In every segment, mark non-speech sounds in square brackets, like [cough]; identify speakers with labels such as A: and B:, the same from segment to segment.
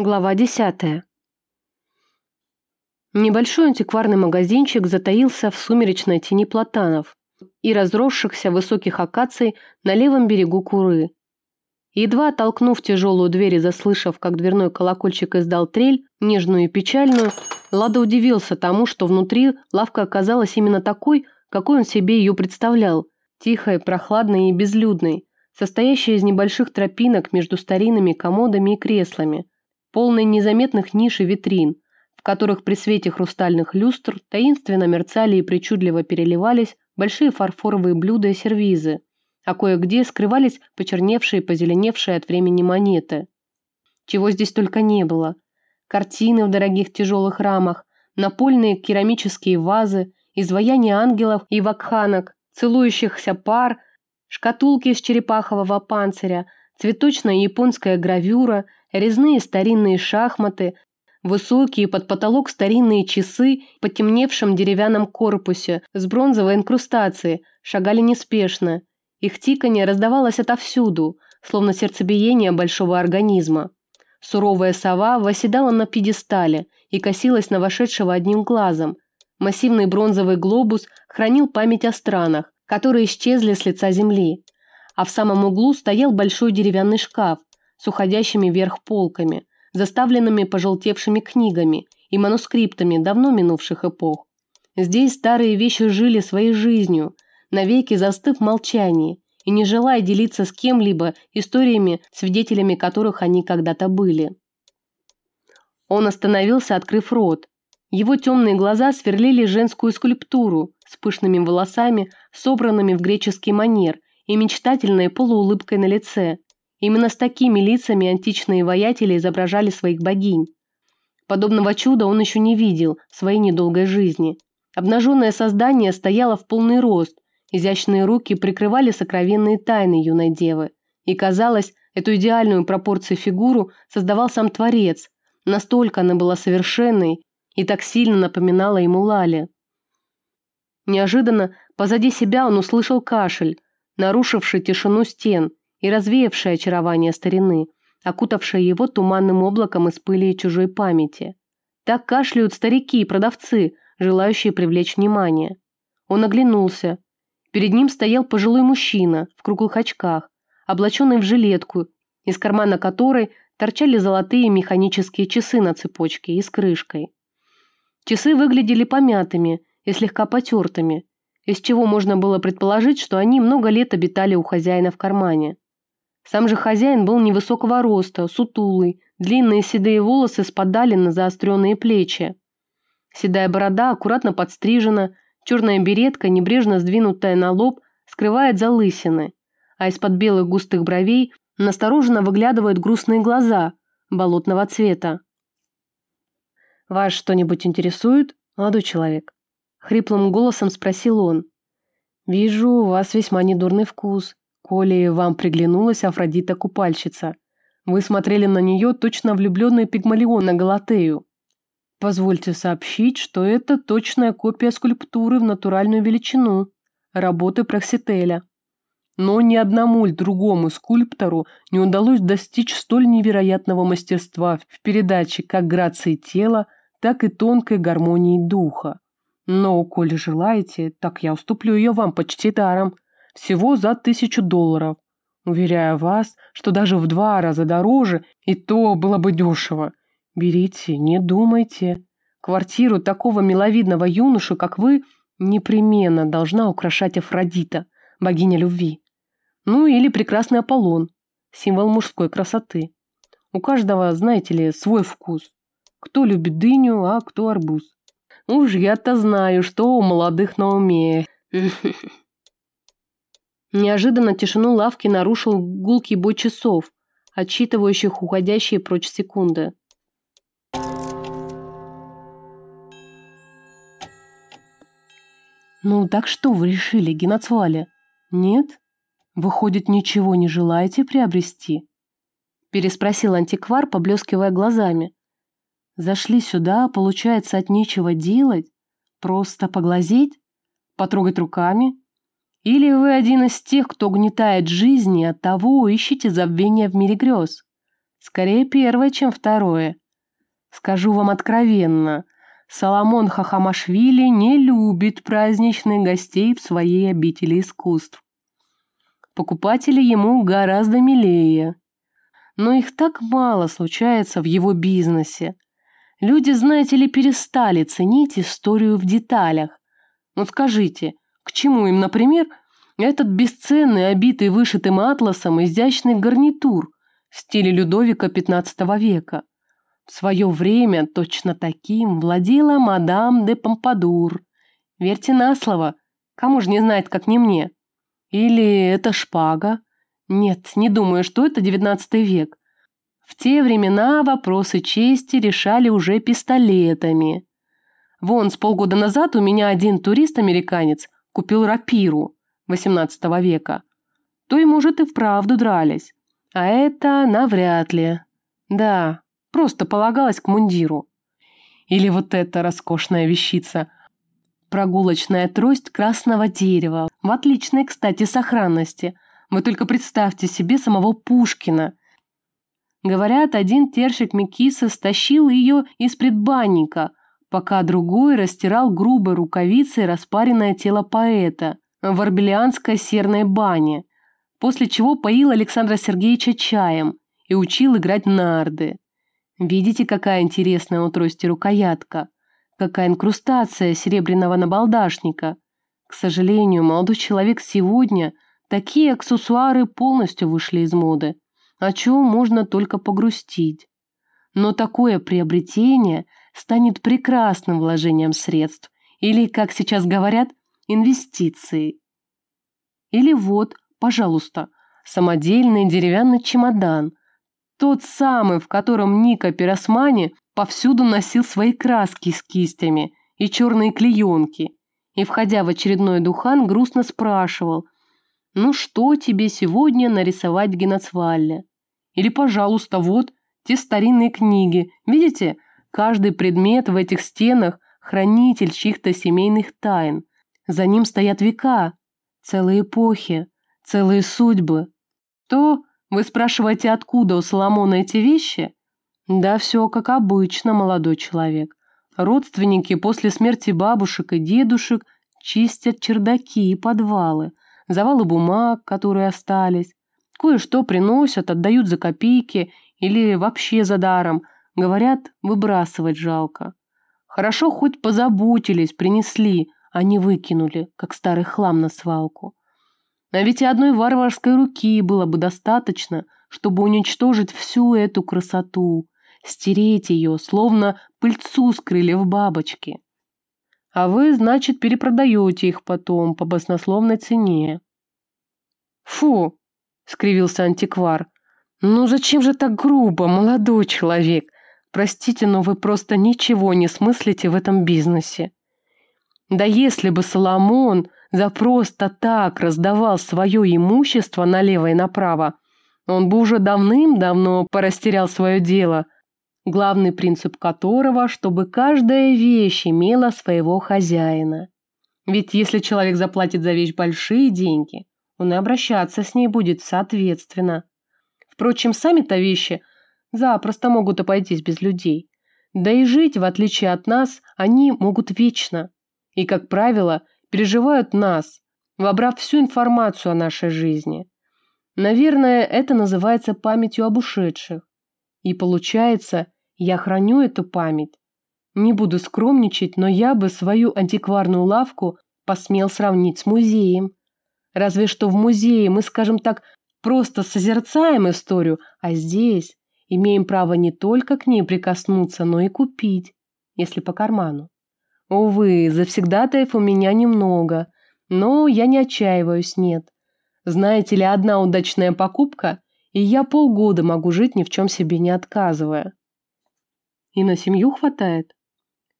A: Глава десятая. Небольшой антикварный магазинчик затаился в сумеречной тени платанов и разросшихся высоких акаций на левом берегу Куры. Едва толкнув тяжелую дверь и заслышав, как дверной колокольчик издал трель, нежную и печальную, Лада удивился тому, что внутри лавка оказалась именно такой, какой он себе ее представлял, тихой, прохладной и безлюдной, состоящей из небольших тропинок между старинными комодами и креслами – полной незаметных ниш и витрин, в которых при свете хрустальных люстр таинственно мерцали и причудливо переливались большие фарфоровые блюда и сервизы, а кое-где скрывались почерневшие и позеленевшие от времени монеты. Чего здесь только не было. Картины в дорогих тяжелых рамах, напольные керамические вазы, изваяния ангелов и вакханок, целующихся пар, шкатулки из черепахового панциря, цветочная японская гравюра – резные старинные шахматы, высокие под потолок старинные часы в потемневшем деревянном корпусе с бронзовой инкрустацией шагали неспешно. Их тиканье раздавалось отовсюду, словно сердцебиение большого организма. Суровая сова восседала на пьедестале и косилась на вошедшего одним глазом. Массивный бронзовый глобус хранил память о странах, которые исчезли с лица земли. А в самом углу стоял большой деревянный шкаф, с уходящими вверх полками, заставленными пожелтевшими книгами и манускриптами давно минувших эпох. Здесь старые вещи жили своей жизнью, навеки застыв в молчании и не желая делиться с кем-либо историями, свидетелями которых они когда-то были. Он остановился, открыв рот. Его темные глаза сверлили женскую скульптуру с пышными волосами, собранными в греческий манер и мечтательной полуулыбкой на лице, Именно с такими лицами античные воятели изображали своих богинь. Подобного чуда он еще не видел в своей недолгой жизни. Обнаженное создание стояло в полный рост, изящные руки прикрывали сокровенные тайны юной девы. И казалось, эту идеальную пропорцию фигуру создавал сам Творец, настолько она была совершенной и так сильно напоминала ему Лали. Неожиданно позади себя он услышал кашель, нарушивший тишину стен – и развеявшее очарование старины, окутавшее его туманным облаком из пыли и чужой памяти. Так кашляют старики и продавцы, желающие привлечь внимание. Он оглянулся. Перед ним стоял пожилой мужчина в круглых очках, облаченный в жилетку, из кармана которой торчали золотые механические часы на цепочке и с крышкой. Часы выглядели помятыми и слегка потертыми, из чего можно было предположить, что они много лет обитали у хозяина в кармане. Сам же хозяин был невысокого роста, сутулый, длинные седые волосы спадали на заостренные плечи. Седая борода аккуратно подстрижена, черная беретка, небрежно сдвинутая на лоб, скрывает залысины, а из-под белых густых бровей настороженно выглядывают грустные глаза болотного цвета. «Вас что-нибудь интересует, молодой человек?» Хриплым голосом спросил он. «Вижу, у вас весьма недурный вкус. Коли вам приглянулась Афродита-купальщица. Вы смотрели на нее точно влюбленный пигмалион на Галатею. Позвольте сообщить, что это точная копия скульптуры в натуральную величину, работы Проксителя. Но ни одному другому скульптору не удалось достичь столь невероятного мастерства в передаче как грации тела, так и тонкой гармонии духа. Но, коли желаете, так я уступлю ее вам почти даром – всего за тысячу долларов. Уверяю вас, что даже в два раза дороже, и то было бы дешево. Берите, не думайте. Квартиру такого миловидного юношу, как вы, непременно должна украшать Афродита, богиня любви. Ну или прекрасный Аполлон, символ мужской красоты. У каждого, знаете ли, свой вкус. Кто любит дыню, а кто арбуз. Уж я-то знаю, что у молодых на уме. [laughs] Неожиданно тишину лавки нарушил гулкий бой часов, отсчитывающих уходящие прочь секунды. «Ну, так что вы решили, Геноцвале? Нет? Выходит, ничего не желаете приобрести?» Переспросил антиквар, поблескивая глазами. «Зашли сюда, получается, от нечего делать? Просто поглазеть? Потрогать руками?» Или вы один из тех, кто угнетает жизни, от того ищете забвения в мире грез? Скорее первое, чем второе. Скажу вам откровенно, Соломон Хахамашвили не любит праздничных гостей в своей обители искусств. Покупатели ему гораздо милее. Но их так мало случается в его бизнесе. Люди, знаете ли, перестали ценить историю в деталях. Ну скажите, к чему им, например, этот бесценный, обитый вышитым атласом изящный гарнитур в стиле Людовика XV века? В свое время точно таким владела мадам де Помпадур. Верьте на слово, кому же не знает, как не мне. Или это шпага? Нет, не думаю, что это девятнадцатый век. В те времена вопросы чести решали уже пистолетами. Вон, с полгода назад у меня один турист-американец купил рапиру XVIII века. То и, может, и вправду дрались. А это навряд ли. Да, просто полагалась к мундиру. Или вот эта роскошная вещица. Прогулочная трость красного дерева, в отличной, кстати, сохранности. Вы только представьте себе самого Пушкина. Говорят, один тершик Микиса стащил ее из предбанника, пока другой растирал грубой рукавицей распаренное тело поэта в арбелианской серной бане, после чего поил Александра Сергеевича чаем и учил играть нарды. Видите, какая интересная у трости рукоятка? Какая инкрустация серебряного набалдашника? К сожалению, молодой человек сегодня такие аксессуары полностью вышли из моды, о чем можно только погрустить. Но такое приобретение станет прекрасным вложением средств или, как сейчас говорят, инвестицией. Или вот, пожалуйста, самодельный деревянный чемодан, тот самый, в котором Ника Пиросмани повсюду носил свои краски с кистями и черные клеенки. И, входя в очередной духан, грустно спрашивал, «Ну что тебе сегодня нарисовать в Геноцвалле?» Или, пожалуйста, вот те старинные книги. Видите, каждый предмет в этих стенах – хранитель чьих-то семейных тайн. За ним стоят века, целые эпохи, целые судьбы. То вы спрашиваете, откуда у Соломона эти вещи? Да все как обычно, молодой человек. Родственники после смерти бабушек и дедушек чистят чердаки и подвалы, завалы бумаг, которые остались. Кое-что приносят, отдают за копейки или вообще за даром. Говорят, выбрасывать жалко. Хорошо хоть позаботились, принесли, а не выкинули, как старый хлам на свалку. А ведь и одной варварской руки было бы достаточно, чтобы уничтожить всю эту красоту, стереть ее, словно пыльцу с крыльев бабочки. А вы, значит, перепродаете их потом по баснословной цене. Фу, скривился антиквар. Ну зачем же так грубо, молодой человек? Простите, но вы просто ничего не смыслите в этом бизнесе. Да если бы Соломон за просто так раздавал свое имущество налево и направо, он бы уже давным-давно порастерял свое дело, главный принцип которого, чтобы каждая вещь имела своего хозяина. Ведь если человек заплатит за вещь большие деньги, он и обращаться с ней будет соответственно. Впрочем, сами-то вещи запросто могут обойтись без людей. Да и жить, в отличие от нас, они могут вечно. И, как правило, переживают нас, вобрав всю информацию о нашей жизни. Наверное, это называется памятью об ушедших. И получается, я храню эту память. Не буду скромничать, но я бы свою антикварную лавку посмел сравнить с музеем. Разве что в музее мы, скажем так, просто созерцаем историю, а здесь имеем право не только к ней прикоснуться, но и купить, если по карману. Увы, завсегдатаев у меня немного, но я не отчаиваюсь, нет. Знаете ли, одна удачная покупка, и я полгода могу жить ни в чем себе не отказывая. И на семью хватает.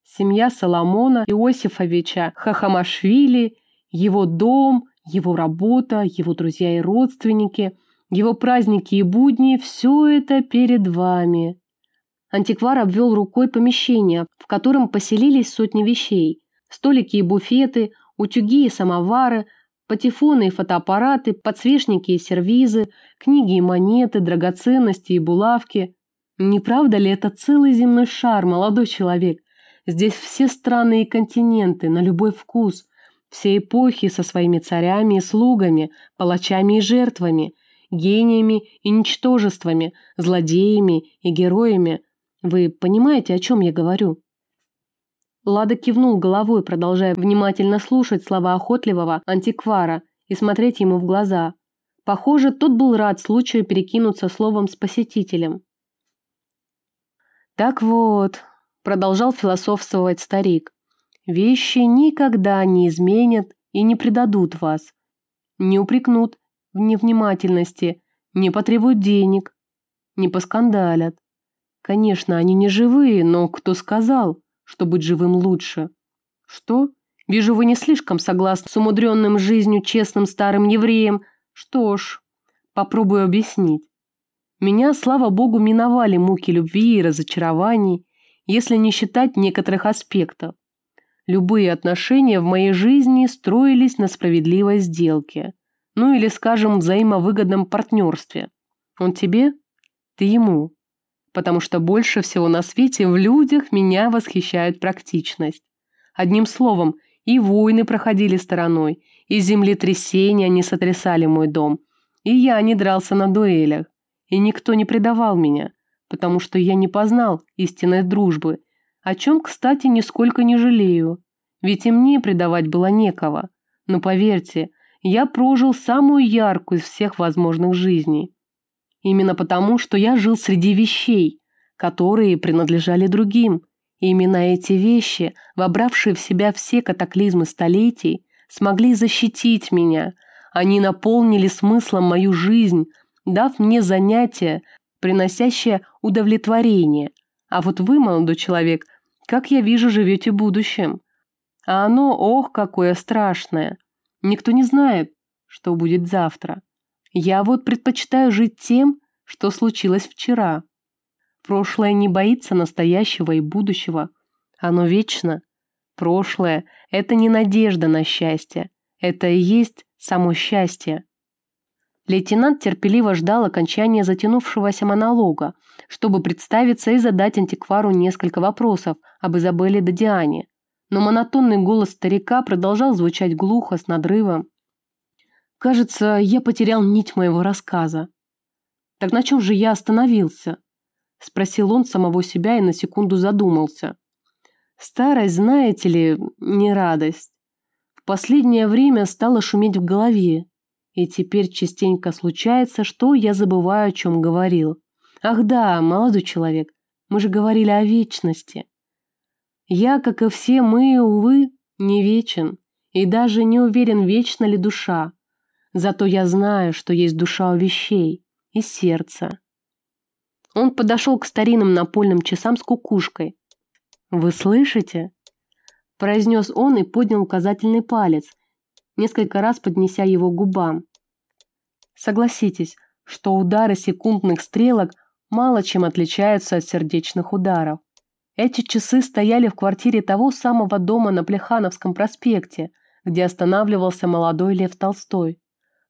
A: Семья Соломона Иосифовича Хахамашвили, его дом, его работа, его друзья и родственники, его праздники и будни – все это перед вами. Антиквар обвел рукой помещение, в котором поселились сотни вещей. Столики и буфеты, утюги и самовары, Патефоны и фотоаппараты, подсвечники и сервизы, книги и монеты, драгоценности и булавки. Не правда ли это целый земной шар, молодой человек? Здесь все страны и континенты, на любой вкус. Все эпохи со своими царями и слугами, палачами и жертвами, гениями и ничтожествами, злодеями и героями. Вы понимаете, о чем я говорю? Лада кивнул головой, продолжая внимательно слушать слова охотливого антиквара и смотреть ему в глаза. Похоже, тот был рад случаю перекинуться словом с посетителем. «Так вот», – продолжал философствовать старик, – «вещи никогда не изменят и не предадут вас, не упрекнут в невнимательности, не потребуют денег, не поскандалят. Конечно, они не живые, но кто сказал?» что быть живым лучше. Что? Вижу, вы не слишком согласны с умудренным жизнью честным старым евреем. Что ж, попробую объяснить. Меня, слава богу, миновали муки любви и разочарований, если не считать некоторых аспектов. Любые отношения в моей жизни строились на справедливой сделке. Ну или, скажем, взаимовыгодном партнерстве. Он тебе, ты ему потому что больше всего на свете в людях меня восхищает практичность. Одним словом, и войны проходили стороной, и землетрясения не сотрясали мой дом, и я не дрался на дуэлях, и никто не предавал меня, потому что я не познал истинной дружбы, о чем, кстати, нисколько не жалею, ведь и мне предавать было некого. Но поверьте, я прожил самую яркую из всех возможных жизней. Именно потому, что я жил среди вещей, которые принадлежали другим. И именно эти вещи, вобравшие в себя все катаклизмы столетий, смогли защитить меня. Они наполнили смыслом мою жизнь, дав мне занятие, приносящее удовлетворение. А вот вы, молодой человек, как я вижу, живете будущим. А оно, ох, какое страшное. Никто не знает, что будет завтра. Я вот предпочитаю жить тем, что случилось вчера. Прошлое не боится настоящего и будущего. Оно вечно. Прошлое – это не надежда на счастье. Это и есть само счастье. Лейтенант терпеливо ждал окончания затянувшегося монолога, чтобы представиться и задать антиквару несколько вопросов об Изабелле да Диане. Но монотонный голос старика продолжал звучать глухо, с надрывом. Кажется, я потерял нить моего рассказа. Так на чем же я остановился? Спросил он самого себя и на секунду задумался. Старость, знаете ли, не радость. В последнее время стало шуметь в голове. И теперь частенько случается, что я забываю, о чем говорил. Ах да, молодой человек, мы же говорили о вечности. Я, как и все мы, увы, не вечен. И даже не уверен, вечна ли душа. Зато я знаю, что есть душа у вещей и сердце. Он подошел к старинным напольным часам с кукушкой. «Вы слышите?» произнес он и поднял указательный палец, несколько раз поднеся его к губам. Согласитесь, что удары секундных стрелок мало чем отличаются от сердечных ударов. Эти часы стояли в квартире того самого дома на Плехановском проспекте, где останавливался молодой Лев Толстой.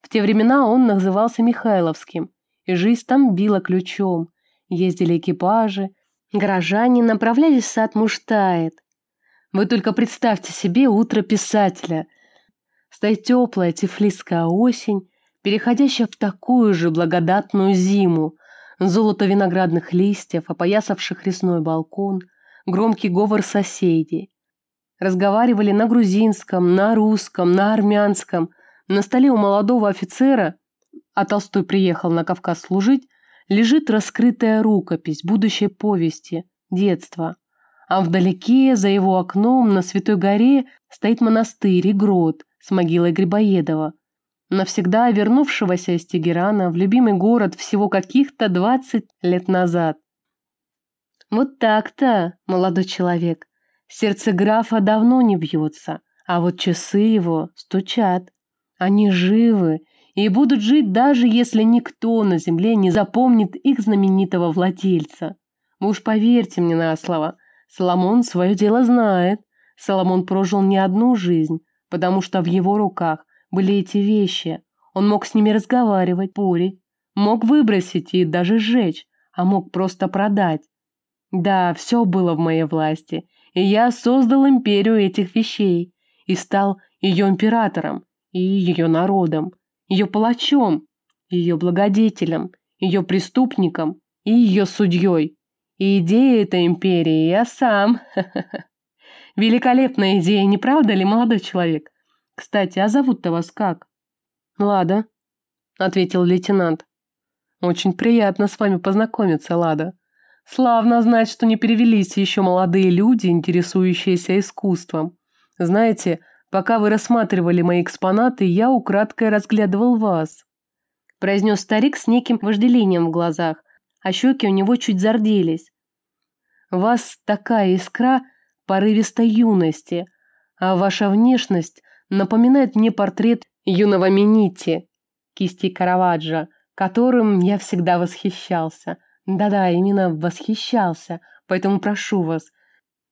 A: В те времена он назывался Михайловским, и жизнь там била ключом. Ездили экипажи, горожане направлялись в сад Муштает. Вы только представьте себе утро писателя. Стоит теплая тифлисская осень, переходящая в такую же благодатную зиму. Золото виноградных листьев, опоясавших лесной балкон, громкий говор соседей. Разговаривали на грузинском, на русском, на армянском – на столе у молодого офицера, а Толстой приехал на Кавказ служить, лежит раскрытая рукопись будущей повести, детства. А вдалеке, за его окном, на Святой горе, стоит монастырь и грот с могилой Грибоедова, навсегда вернувшегося из Тегерана в любимый город всего каких-то двадцать лет назад. Вот так-то, молодой человек. Сердце графа давно не бьется, а вот часы его стучат. Они живы и будут жить даже если никто на земле не запомнит их знаменитого владельца. Вы уж поверьте мне на слово, Соломон свое дело знает. Соломон прожил не одну жизнь, потому что в его руках были эти вещи. Он мог с ними разговаривать, порить, мог выбросить и даже сжечь, а мог просто продать. Да, все было в моей власти, и я создал империю этих вещей и стал ее императором и ее народом, ее палачом, ее благодетелем, ее преступником и ее судьей. И идея этой империи я сам. [laughs] Великолепная идея, не правда ли, молодой человек? Кстати, а зовут-то вас как? Лада, ответил лейтенант. Очень приятно с вами познакомиться, Лада. Славно знать, что не перевелись еще молодые люди, интересующиеся искусством. Знаете, пока вы рассматривали мои экспонаты, я украдкой разглядывал вас. Произнес старик с неким вожделением в глазах, а щеки у него чуть зарделись. вас такая искра порывистой юности, а ваша внешность напоминает мне портрет юного Минити, кисти Караваджо, которым я всегда восхищался. Да-да, именно восхищался, поэтому прошу вас,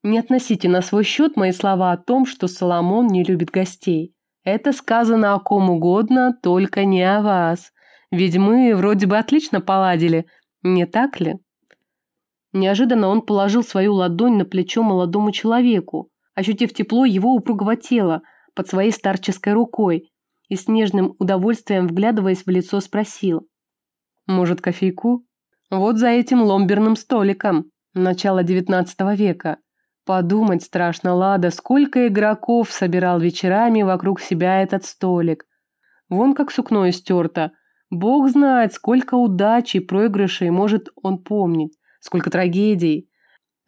A: не относите на свой счет мои слова о том, что Соломон не любит гостей. Это сказано о ком угодно, только не о вас. Ведь мы вроде бы отлично поладили, не так ли? Неожиданно он положил свою ладонь на плечо молодому человеку, ощутив тепло его упругого тела под своей старческой рукой и с нежным удовольствием вглядываясь в лицо спросил. Может, кофейку? Вот за этим ломберным столиком. Начало девятнадцатого века. Подумать страшно, Лада, сколько игроков собирал вечерами вокруг себя этот столик. Вон как сукно истерто. Бог знает, сколько удач и проигрышей может он помнить, сколько трагедий.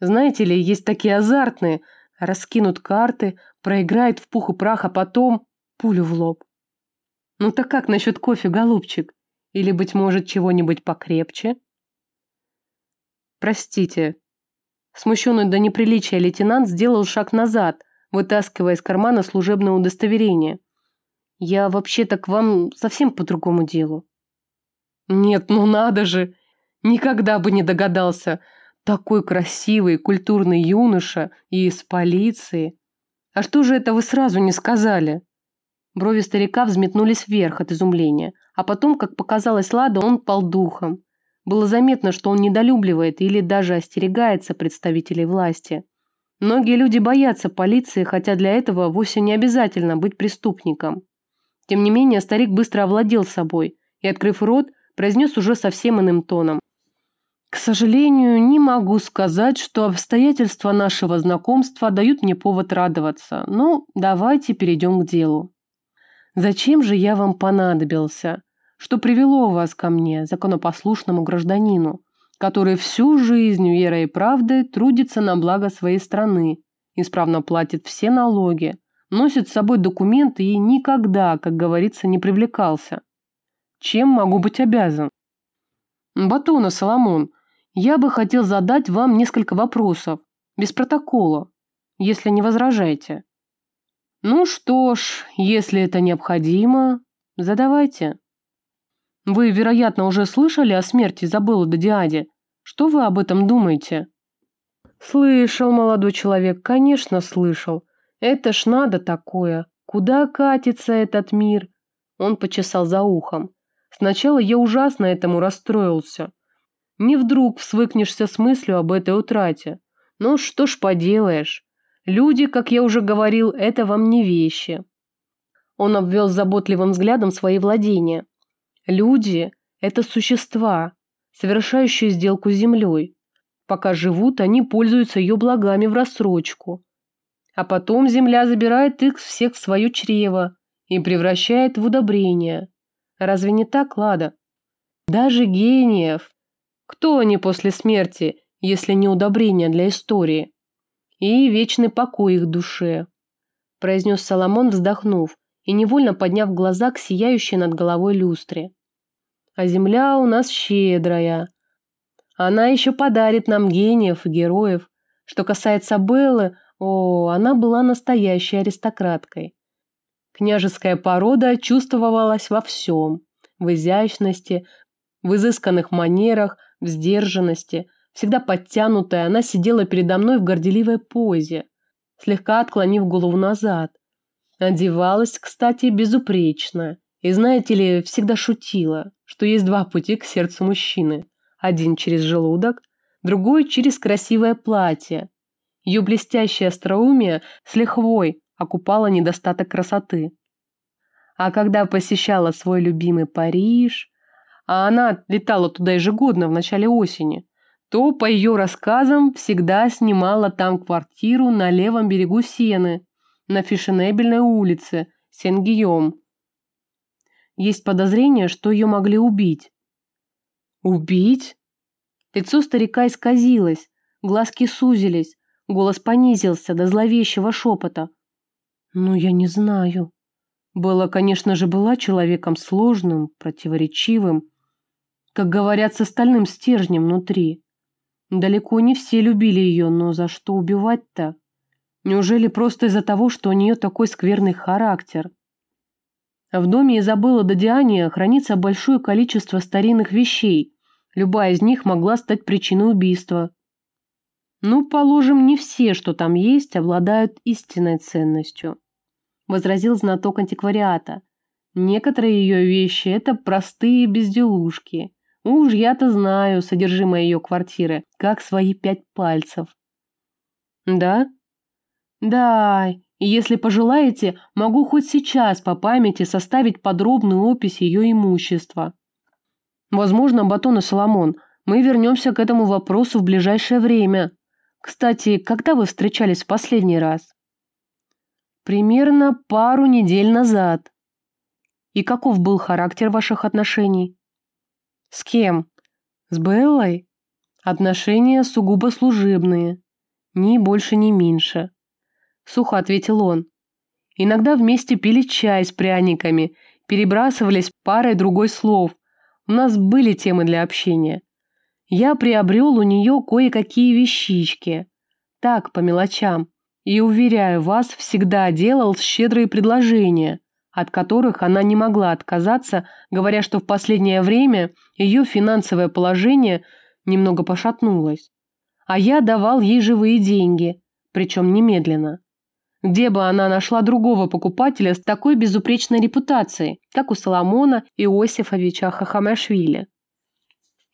A: Знаете ли, есть такие азартные. Раскинут карты, проиграет в пух и прах, а потом пулю в лоб. Ну так как насчет кофе, голубчик? Или, быть может, чего-нибудь покрепче? Простите. Смущенный до неприличия лейтенант сделал шаг назад, вытаскивая из кармана служебное удостоверение. Я вообще-то к вам совсем по другому делу. Нет, ну надо же! Никогда бы не догадался. Такой красивый, культурный юноша и из полиции. А что же это вы сразу не сказали? Брови старика взметнулись вверх от изумления, а потом, как показалось Лада, он пал духом. Было заметно, что он недолюбливает или даже остерегается представителей власти. Многие люди боятся полиции, хотя для этого вовсе не обязательно быть преступником. Тем не менее, старик быстро овладел собой и, открыв рот, произнес уже совсем иным тоном. «К сожалению, не могу сказать, что обстоятельства нашего знакомства дают мне повод радоваться, но давайте перейдем к делу». Зачем же я вам понадобился? Что привело вас ко мне, законопослушному гражданину, который всю жизнь верой и правдой трудится на благо своей страны, исправно платит все налоги, носит с собой документы и никогда, как говорится, не привлекался? Чем могу быть обязан? Батона Соломон, я бы хотел задать вам несколько вопросов, без протокола, если не возражаете. Ну что ж, если это необходимо, задавайте. Вы, вероятно, уже слышали о смерти Изабеллы Додиаде. Что вы об этом думаете? Слышал, молодой человек, конечно, слышал. Это ж надо такое. Куда катится этот мир? Он почесал за ухом. Сначала я ужасно этому расстроился. Не вдруг свыкнешься с мыслью об этой утрате. Ну что ж поделаешь. Люди, как я уже говорил, это вам не вещи. Он обвел заботливым взглядом свои владения. Люди – это существа, совершающие сделку с землей. Пока живут, они пользуются ее благами в рассрочку. А потом земля забирает их всех в свое чрево и превращает в удобрение. Разве не так, Лада? Даже гениев. Кто они после смерти, если не удобрение для истории? и вечный покой их душе», – произнес Соломон, вздохнув и невольно подняв глаза к сияющей над головой люстре. «А земля у нас щедрая. Она еще подарит нам гениев и героев. Что касается Беллы, о, она была настоящей аристократкой. Княжеская порода чувствовалась во всем – в изящности, в изысканных манерах, в сдержанности – Всегда подтянутая, она сидела передо мной в горделивой позе, слегка отклонив голову назад. Одевалась, кстати, безупречно. И, знаете ли, всегда шутила, что есть два пути к сердцу мужчины. Один через желудок, другой через красивое платье. Ее блестящее остроумие с лихвой окупало недостаток красоты. А когда посещала свой любимый Париж, а она летала туда ежегодно в начале осени, то, по ее рассказам, всегда снимала там квартиру на левом берегу Сены, на фешенебельной улице Сен-Гийом. Есть подозрение, что ее могли убить. Убить? Лицо старика исказилось, глазки сузились, голос понизился до зловещего шепота. «Ну, я не знаю». Белла, конечно же, была человеком сложным, противоречивым, как говорят, с остальным стержнем внутри. Далеко не все любили ее, но за что убивать-то? Неужели просто из-за того, что у нее такой скверный характер? В доме Изабеллы Додиания хранится большое количество старинных вещей. Любая из них могла стать причиной убийства. Ну, положим, не все, что там есть, обладают истинной ценностью. Возразил знаток антиквариата. Некоторые ее вещи – это простые безделушки. Уж я-то знаю содержимое ее квартиры, как свои пять пальцев. Да? Да, и если пожелаете, могу хоть сейчас по памяти составить подробную опись ее имущества. Возможно, Батон и Соломон, мы вернемся к этому вопросу в ближайшее время. Кстати, когда вы встречались в последний раз? Примерно пару недель назад. И каков был характер ваших отношений? С кем? С Беллой? Отношения сугубо служебные. Ни больше, ни меньше. Сухо ответил он. Иногда вместе пили чай с пряниками, перебрасывались парой другой слов. У нас были темы для общения. Я приобрел у нее кое-какие вещички. Так, по мелочам. И, уверяю вас, всегда делал щедрые предложения от которых она не могла отказаться, говоря, что в последнее время ее финансовое положение немного пошатнулось. А я давал ей живые деньги, причем немедленно. Где бы она нашла другого покупателя с такой безупречной репутацией, как у Соломона Иосифовича Хахамашвили?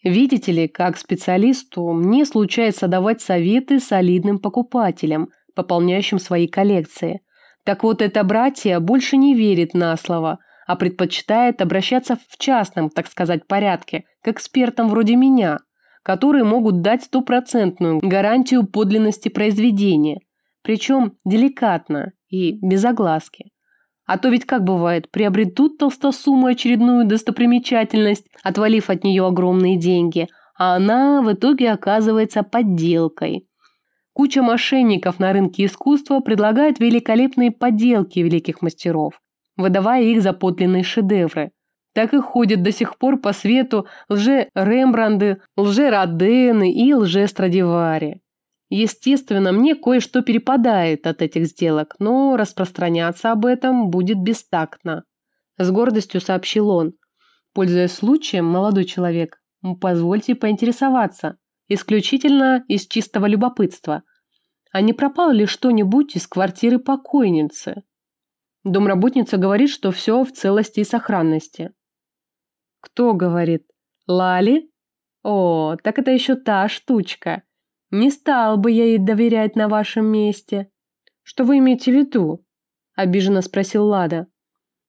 A: Видите ли, как специалисту, мне случается давать советы солидным покупателям, пополняющим свои коллекции. Так вот, это братья больше не верит на слово, а предпочитает обращаться в частном, так сказать, порядке, к экспертам вроде меня, которые могут дать стопроцентную гарантию подлинности произведения, причем деликатно и без огласки. А то ведь как бывает, приобретут толстосуму очередную достопримечательность, отвалив от нее огромные деньги, а она в итоге оказывается подделкой. Куча мошенников на рынке искусства предлагает великолепные подделки великих мастеров, выдавая их за подлинные шедевры. Так и ходят до сих пор по свету лже-Рембранды, лже-Родены и лже-Страдивари. Естественно, мне кое-что перепадает от этих сделок, но распространяться об этом будет бестактно. С гордостью сообщил он. Пользуясь случаем, молодой человек, позвольте поинтересоваться, исключительно из чистого любопытства. А не пропало ли что-нибудь из квартиры покойницы? Домработница говорит, что все в целости и сохранности. Кто говорит? Лали? О, так это еще та штучка. Не стал бы я ей доверять на вашем месте. Что вы имеете в виду? Обиженно спросил Лада.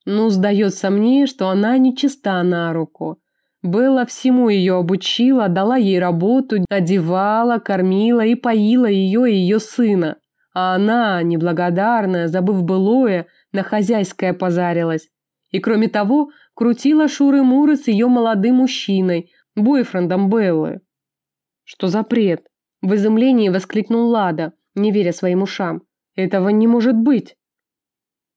A: Ну, сдается мне, что она не чиста на руку. Белла всему ее обучила, дала ей работу, одевала, кормила и поила ее и ее сына. А она, неблагодарная, забыв былое, на хозяйское позарилась. И кроме того, крутила шуры-муры с ее молодым мужчиной, бойфрендом Беллы. Что за бред? В изумлении воскликнул Лада, не веря своим ушам. Этого не может быть.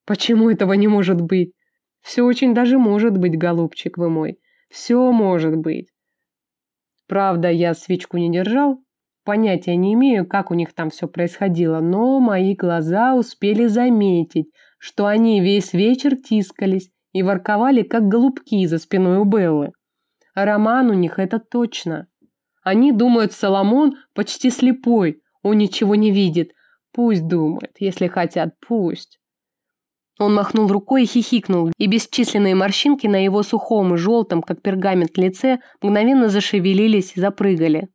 A: Почему этого не может быть? Все очень даже может быть, голубчик вы мой. Все может быть. Правда, я свечку не держал. Понятия не имею, как у них там все происходило, но мои глаза успели заметить, что они весь вечер тискались и ворковали, как голубки за спиной у Беллы. роман у них это точно. Они думают, Соломон почти слепой, он ничего не видит. Пусть думает, если хотят, пусть. Он махнул рукой и хихикнул, и бесчисленные морщинки на его сухом и желтом, как пергамент, лице мгновенно зашевелились и запрыгали.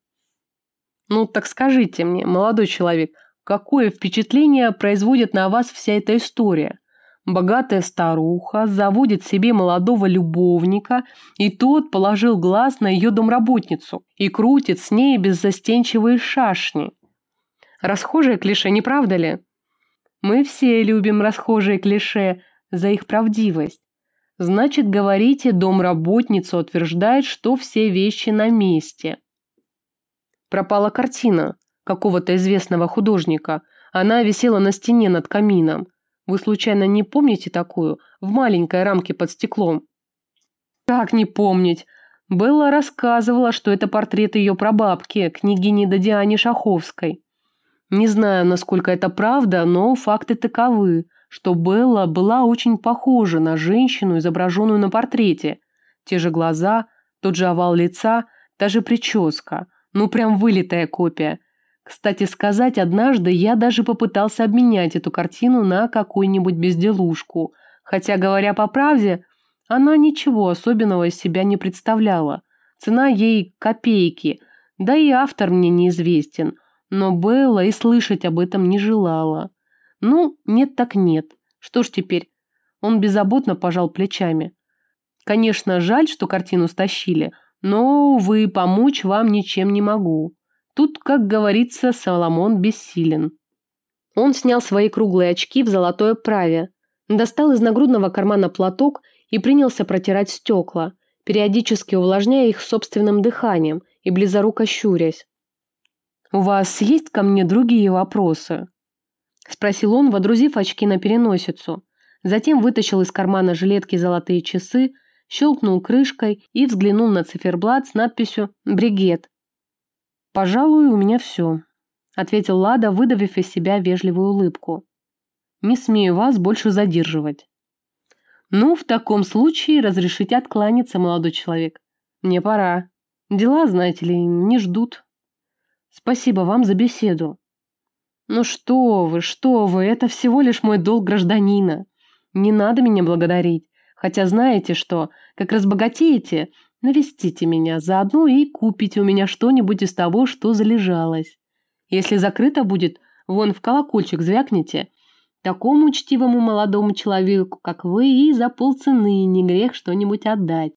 A: «Ну так скажите мне, молодой человек, какое впечатление производит на вас вся эта история? Богатая старуха заводит себе молодого любовника, и тот положил глаз на ее домработницу и крутит с ней беззастенчивые шашни. Расхожее клише, не правда ли?» Мы все любим расхожие клише за их правдивость. Значит, говорите, домработница утверждает, что все вещи на месте. Пропала картина какого-то известного художника. Она висела на стене над камином. Вы случайно не помните такую? В маленькой рамке под стеклом. Как не помнить? Белла рассказывала, что это портрет ее прабабки, княгини Дадиани Шаховской. Не знаю, насколько это правда, но факты таковы, что Белла была очень похожа на женщину, изображенную на портрете. Те же глаза, тот же овал лица, та же прическа. Ну, прям вылитая копия. Кстати сказать, однажды я даже попытался обменять эту картину на какую-нибудь безделушку. Хотя, говоря по правде, она ничего особенного из себя не представляла. Цена ей копейки, да и автор мне неизвестен – но Белла и слышать об этом не желала. Ну, нет так нет. Что ж теперь? Он беззаботно пожал плечами. Конечно, жаль, что картину стащили, но, увы, помочь вам ничем не могу. Тут, как говорится, Соломон бессилен. Он снял свои круглые очки в золотой оправе, достал из нагрудного кармана платок и принялся протирать стекла, периодически увлажняя их собственным дыханием и близоруко щурясь. «У вас есть ко мне другие вопросы?» Спросил он, водрузив очки на переносицу. Затем вытащил из кармана жилетки золотые часы, щелкнул крышкой и взглянул на циферблат с надписью «Бригет». «Пожалуй, у меня все», — ответил Лада, выдавив из себя вежливую улыбку. «Не смею вас больше задерживать». «Ну, в таком случае разрешите откланяться, молодой человек. Мне пора. Дела, знаете ли, не ждут». Спасибо вам за беседу. Ну что вы, что вы, это всего лишь мой долг гражданина. Не надо меня благодарить. Хотя знаете что, как разбогатеете, навестите меня заодно и купите у меня что-нибудь из того, что залежалось. Если закрыто будет, вон в колокольчик звякните. Такому учтивому молодому человеку, как вы, и за полцены не грех что-нибудь отдать.